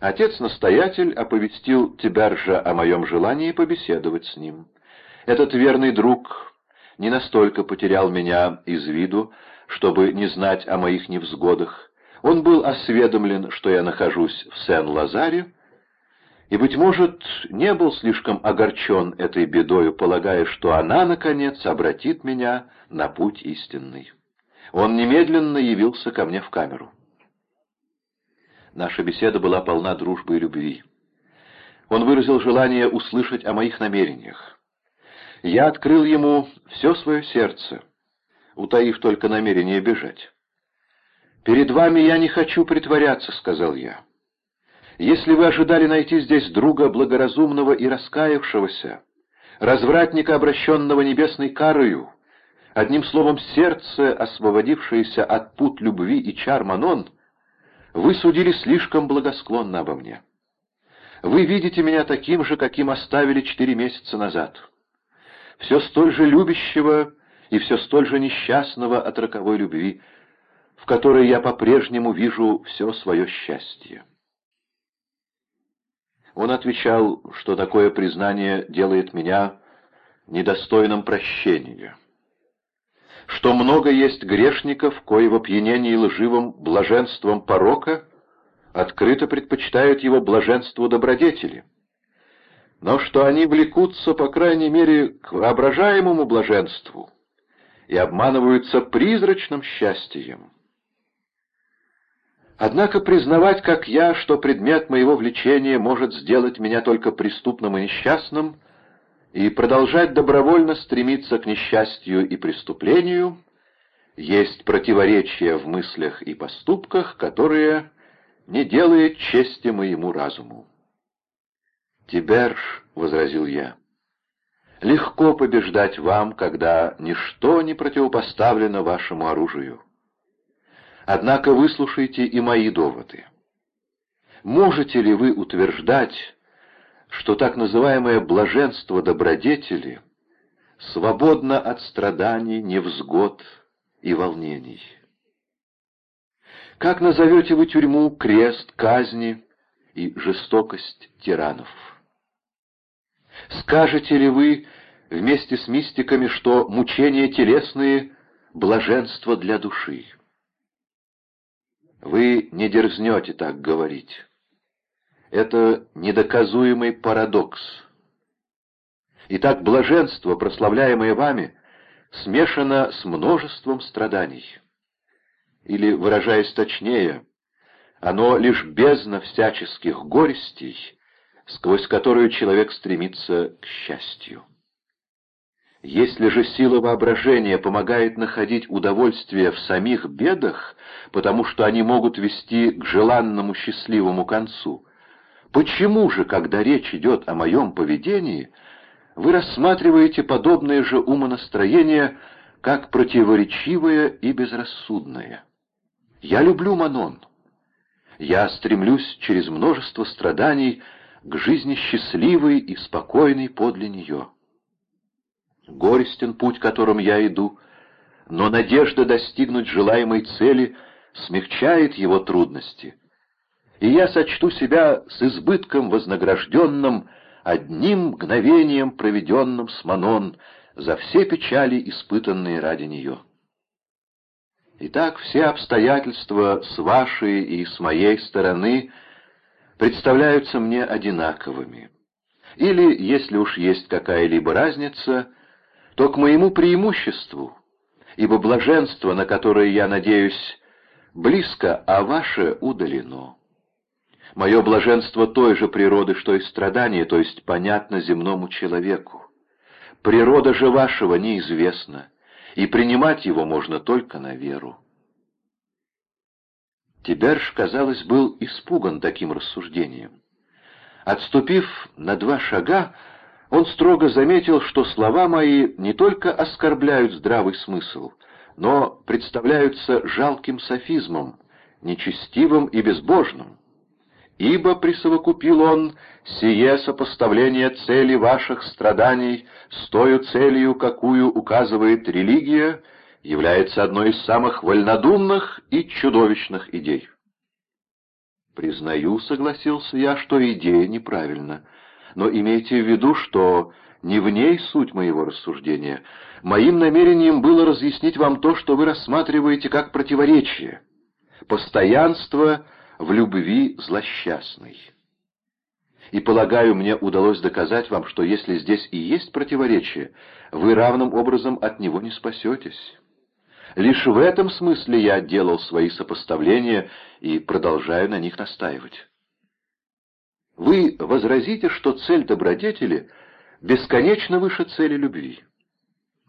Отец-настоятель оповестил Тибержа о моем желании побеседовать с ним. Этот верный друг не настолько потерял меня из виду, чтобы не знать о моих невзгодах. Он был осведомлен, что я нахожусь в Сен-Лазаре, и, быть может, не был слишком огорчен этой бедою, полагая, что она, наконец, обратит меня на путь истинный. Он немедленно явился ко мне в камеру. Наша беседа была полна дружбы и любви. Он выразил желание услышать о моих намерениях. Я открыл ему все свое сердце, утаив только намерение бежать. «Перед вами я не хочу притворяться», — сказал я. Если вы ожидали найти здесь друга благоразумного и раскаявшегося, развратника, обращенного небесной карою, одним словом, сердце, освободившееся от пут любви и чар Манон, вы судили слишком благосклонно обо мне. Вы видите меня таким же, каким оставили четыре месяца назад. Все столь же любящего и все столь же несчастного от роковой любви, в которой я по-прежнему вижу все свое счастье. Он отвечал, что такое признание делает меня недостойным прощения, что много есть грешников, кои в опьянении лживым блаженством порока открыто предпочитают его блаженству добродетели, но что они влекутся, по крайней мере, к воображаемому блаженству и обманываются призрачным счастьем. Однако признавать, как я, что предмет моего влечения может сделать меня только преступным и несчастным, и продолжать добровольно стремиться к несчастью и преступлению, есть противоречие в мыслях и поступках, которые не делает чести моему разуму. «Тиберж», — возразил я, — «легко побеждать вам, когда ничто не противопоставлено вашему оружию». Однако выслушайте и мои доводы. Можете ли вы утверждать, что так называемое блаженство добродетели свободно от страданий, невзгод и волнений? Как назовете вы тюрьму, крест, казни и жестокость тиранов? Скажете ли вы вместе с мистиками, что мучения телесные — блаженство для души? Вы не дерзнете так говорить. Это недоказуемый парадокс. Итак, блаженство, прославляемое вами, смешано с множеством страданий. Или, выражаясь точнее, оно лишь бездна всяческих горестей, сквозь которую человек стремится к счастью. Если же сила воображения помогает находить удовольствие в самих бедах, потому что они могут вести к желанному счастливому концу, почему же, когда речь идет о моем поведении, вы рассматриваете подобное же умонастроение как противоречивое и безрассудное? Я люблю Манон. Я стремлюсь через множество страданий к жизни счастливой и спокойной подле нее. Горестен путь, которым я иду, но надежда достигнуть желаемой цели смягчает его трудности. И я сочту себя с избытком вознагражденным одним мгновением, проведенным с Манон, за все печали, испытанные ради нее. Итак, все обстоятельства с вашей и с моей стороны представляются мне одинаковыми. Или, если уж есть какая-либо разница, то к моему преимуществу, ибо блаженство, на которое я надеюсь, близко, а ваше удалено. Мое блаженство той же природы, что и страдание, то есть понятно земному человеку. Природа же вашего неизвестна, и принимать его можно только на веру. Тиберж, казалось, был испуган таким рассуждением. Отступив на два шага, он строго заметил, что слова мои не только оскорбляют здравый смысл, но представляются жалким софизмом, нечестивым и безбожным. Ибо, присовокупил он, сие сопоставление цели ваших страданий с той целью, какую указывает религия, является одной из самых вольнодумных и чудовищных идей. «Признаю», — согласился я, — «что идея неправильна. Но имейте в виду, что не в ней суть моего рассуждения. Моим намерением было разъяснить вам то, что вы рассматриваете как противоречие. Постоянство в любви злосчастной. И, полагаю, мне удалось доказать вам, что если здесь и есть противоречие, вы равным образом от него не спасетесь». Лишь в этом смысле я делал свои сопоставления и продолжаю на них настаивать. Вы возразите, что цель добродетели бесконечно выше цели любви.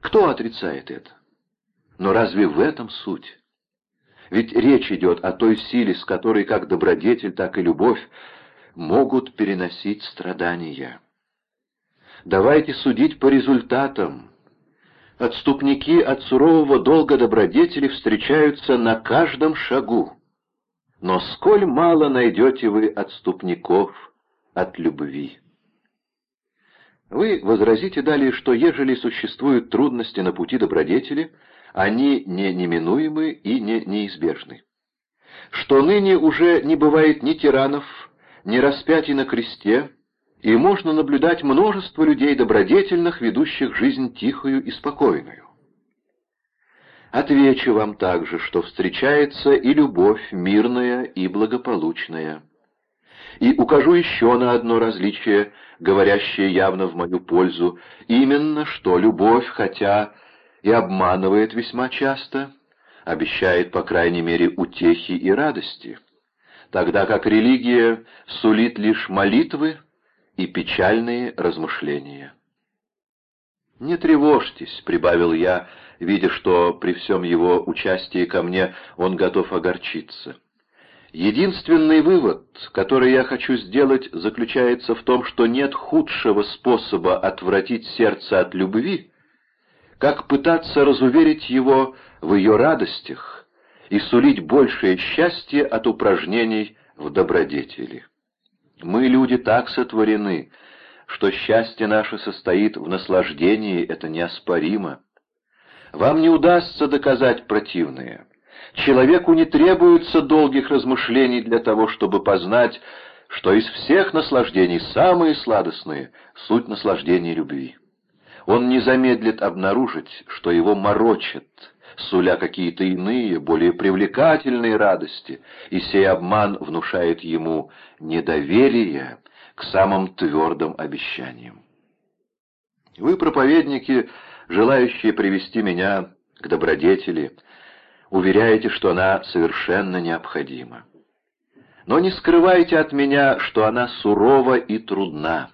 Кто отрицает это? Но разве в этом суть? Ведь речь идет о той силе, с которой как добродетель, так и любовь могут переносить страдания. Давайте судить по результатам, Отступники от сурового долга добродетели встречаются на каждом шагу. Но сколь мало найдете вы отступников от любви. Вы возразите далее, что ежели существуют трудности на пути добродетели, они не неминуемы и не неизбежны. Что ныне уже не бывает ни тиранов, ни распятий на кресте, и можно наблюдать множество людей добродетельных, ведущих жизнь тихую и спокойную. Отвечу вам также, что встречается и любовь мирная и благополучная. И укажу еще на одно различие, говорящее явно в мою пользу, именно что любовь, хотя и обманывает весьма часто, обещает, по крайней мере, утехи и радости, тогда как религия сулит лишь молитвы, и печальные размышления. «Не тревожьтесь», — прибавил я, видя, что при всем его участии ко мне он готов огорчиться. Единственный вывод, который я хочу сделать, заключается в том, что нет худшего способа отвратить сердце от любви, как пытаться разуверить его в ее радостях и сулить большее счастье от упражнений в добродетели. Мы, люди, так сотворены, что счастье наше состоит в наслаждении, это неоспоримо. Вам не удастся доказать противное. Человеку не требуется долгих размышлений для того, чтобы познать, что из всех наслаждений самые сладостные — суть наслаждения любви. Он не замедлит обнаружить, что его морочит, суля какие-то иные, более привлекательные радости, и сей обман внушает ему недоверие к самым твердым обещаниям. Вы, проповедники, желающие привести меня к добродетели, уверяете, что она совершенно необходима. Но не скрывайте от меня, что она сурова и трудна.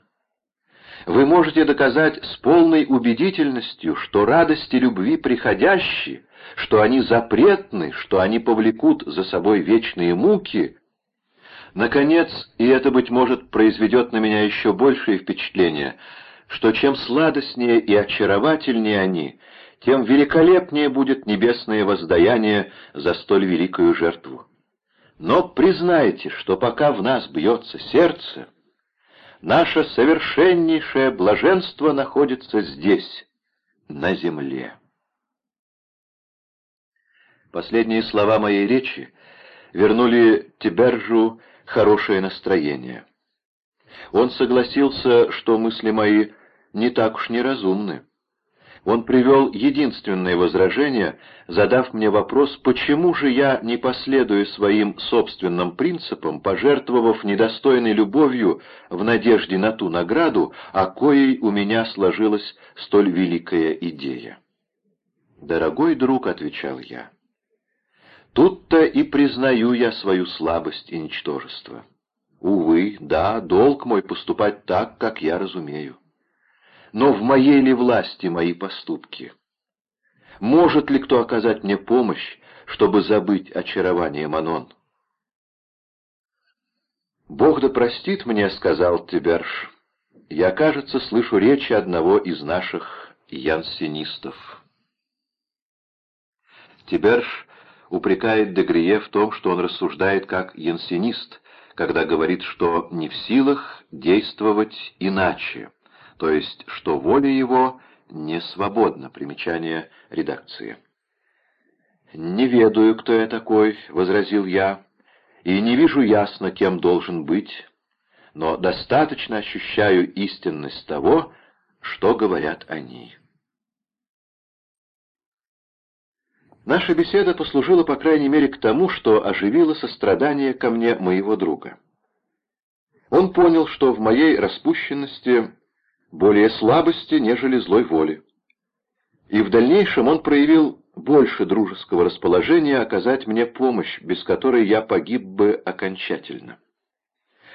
Вы можете доказать с полной убедительностью, что радости любви приходящие что они запретны, что они повлекут за собой вечные муки. Наконец, и это, быть может, произведет на меня еще большее впечатление, что чем сладостнее и очаровательнее они, тем великолепнее будет небесное воздаяние за столь великую жертву. Но признайте, что пока в нас бьется сердце, наше совершеннейшее блаженство находится здесь, на земле. Последние слова моей речи вернули Тибержу хорошее настроение. Он согласился, что мысли мои не так уж неразумны. Он привел единственное возражение, задав мне вопрос, почему же я не последую своим собственным принципам, пожертвовав недостойной любовью в надежде на ту награду, о коей у меня сложилась столь великая идея. «Дорогой друг», — отвечал я, — Тут-то и признаю я свою слабость и ничтожество. Увы, да, долг мой поступать так, как я разумею. Но в моей ли власти мои поступки? Может ли кто оказать мне помощь, чтобы забыть очарование Манон? «Бог да простит мне», — сказал Тиберш. «Я, кажется, слышу речи одного из наших янсенистов». Тиберш упрекает Дегрие в том, что он рассуждает как янсенист, когда говорит, что не в силах действовать иначе, то есть что воля его не свободна. Примечание редакции. «Не ведаю, кто я такой», — возразил я, и не вижу ясно, кем должен быть, но достаточно ощущаю истинность того, что говорят они. Наша беседа послужила, по крайней мере, к тому, что оживило сострадание ко мне моего друга. Он понял, что в моей распущенности более слабости, нежели злой воли. И в дальнейшем он проявил больше дружеского расположения оказать мне помощь, без которой я погиб бы окончательно.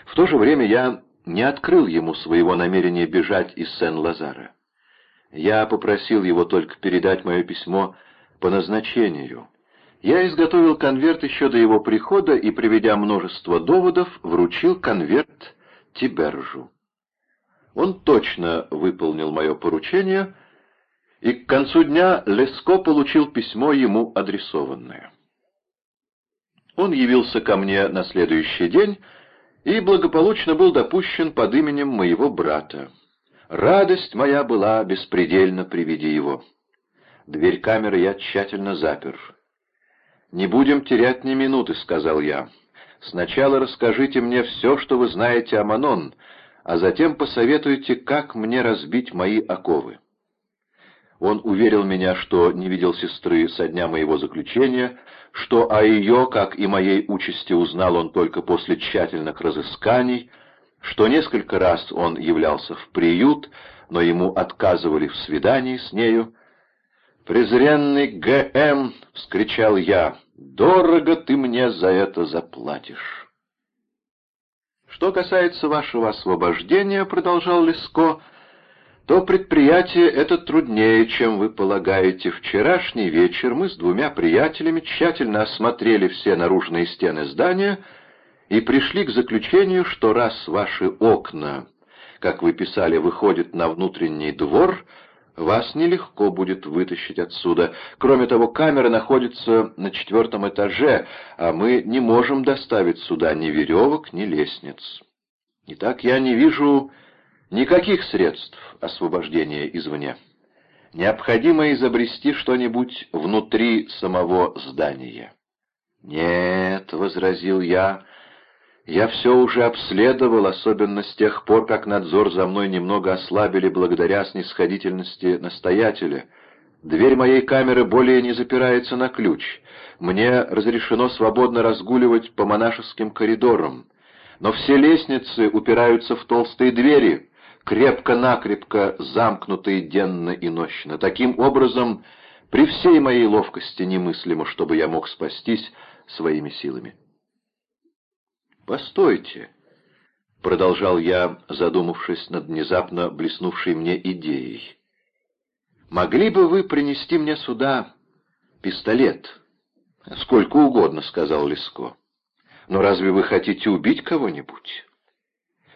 В то же время я не открыл ему своего намерения бежать из Сен-Лазара. Я попросил его только передать мое письмо по назначению. Я изготовил конверт еще до его прихода и, приведя множество доводов, вручил конверт Тибержу. Он точно выполнил мое поручение, и к концу дня Леско получил письмо ему адресованное. Он явился ко мне на следующий день и благополучно был допущен под именем моего брата. Радость моя была беспредельна при виде его. Дверь камеры я тщательно запер. «Не будем терять ни минуты», — сказал я. «Сначала расскажите мне все, что вы знаете о Манон, а затем посоветуйте, как мне разбить мои оковы». Он уверил меня, что не видел сестры со дня моего заключения, что о ее, как и моей участи, узнал он только после тщательных разысканий, что несколько раз он являлся в приют, но ему отказывали в свидании с нею, «Презренный Г.М.» — вскричал я. «Дорого ты мне за это заплатишь». «Что касается вашего освобождения», — продолжал Леско, — «то предприятие это труднее, чем вы полагаете. Вчерашний вечер мы с двумя приятелями тщательно осмотрели все наружные стены здания и пришли к заключению, что раз ваши окна, как вы писали, выходят на внутренний двор, вас нелегко будет вытащить отсюда. Кроме того, камера находится на четвертом этаже, а мы не можем доставить сюда ни веревок, ни лестниц. Итак, я не вижу никаких средств освобождения извне. Необходимо изобрести что-нибудь внутри самого здания. «Нет», — возразил я, я все уже обследовал, особенно с тех пор, как надзор за мной немного ослабили благодаря снисходительности настоятеля. Дверь моей камеры более не запирается на ключ. Мне разрешено свободно разгуливать по монашеским коридорам. Но все лестницы упираются в толстые двери, крепко-накрепко замкнутые денно и нощно. Таким образом, при всей моей ловкости немыслимо, чтобы я мог спастись своими силами. «Постойте», — продолжал я, задумавшись над внезапно блеснувшей мне идеей. «Могли бы вы принести мне сюда пистолет?» «Сколько угодно», — сказал Леско. «Но разве вы хотите убить кого-нибудь?»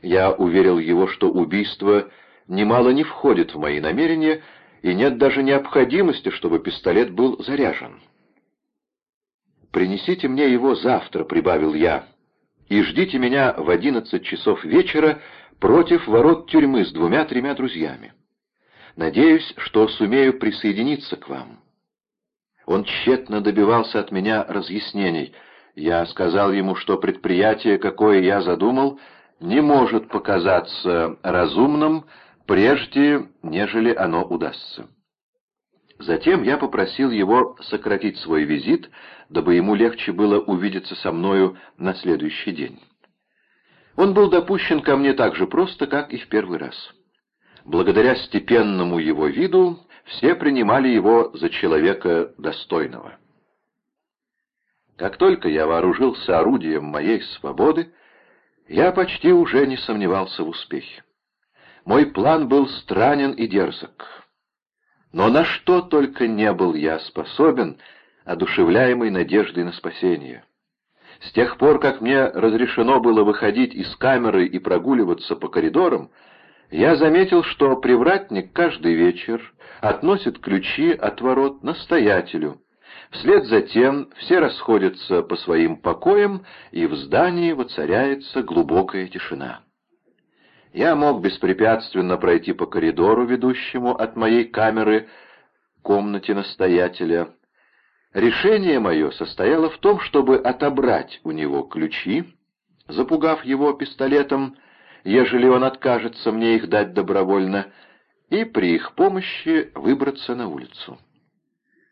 Я уверил его, что убийство немало не входит в мои намерения, и нет даже необходимости, чтобы пистолет был заряжен. «Принесите мне его завтра», — прибавил я, и ждите меня в одиннадцать часов вечера против ворот тюрьмы с двумя-тремя друзьями. Надеюсь, что сумею присоединиться к вам». Он тщетно добивался от меня разъяснений. Я сказал ему, что предприятие, какое я задумал, не может показаться разумным, прежде, нежели оно удастся. Затем я попросил его сократить свой визит, дабы ему легче было увидеться со мною на следующий день. Он был допущен ко мне так же просто, как и в первый раз. Благодаря степенному его виду все принимали его за человека достойного. Как только я вооружился орудием моей свободы, я почти уже не сомневался в успехе. Мой план был странен и дерзок. Но на что только не был я способен, одушевляемый надеждой на спасение. С тех пор, как мне разрешено было выходить из камеры и прогуливаться по коридорам, я заметил, что привратник каждый вечер относит ключи от ворот настоятелю. Вслед за тем все расходятся по своим покоям, и в здании воцаряется глубокая тишина. Я мог беспрепятственно пройти по коридору, ведущему от моей камеры к комнате настоятеля. Решение мое состояло в том, чтобы отобрать у него ключи, запугав его пистолетом, ежели он откажется мне их дать добровольно, и при их помощи выбраться на улицу.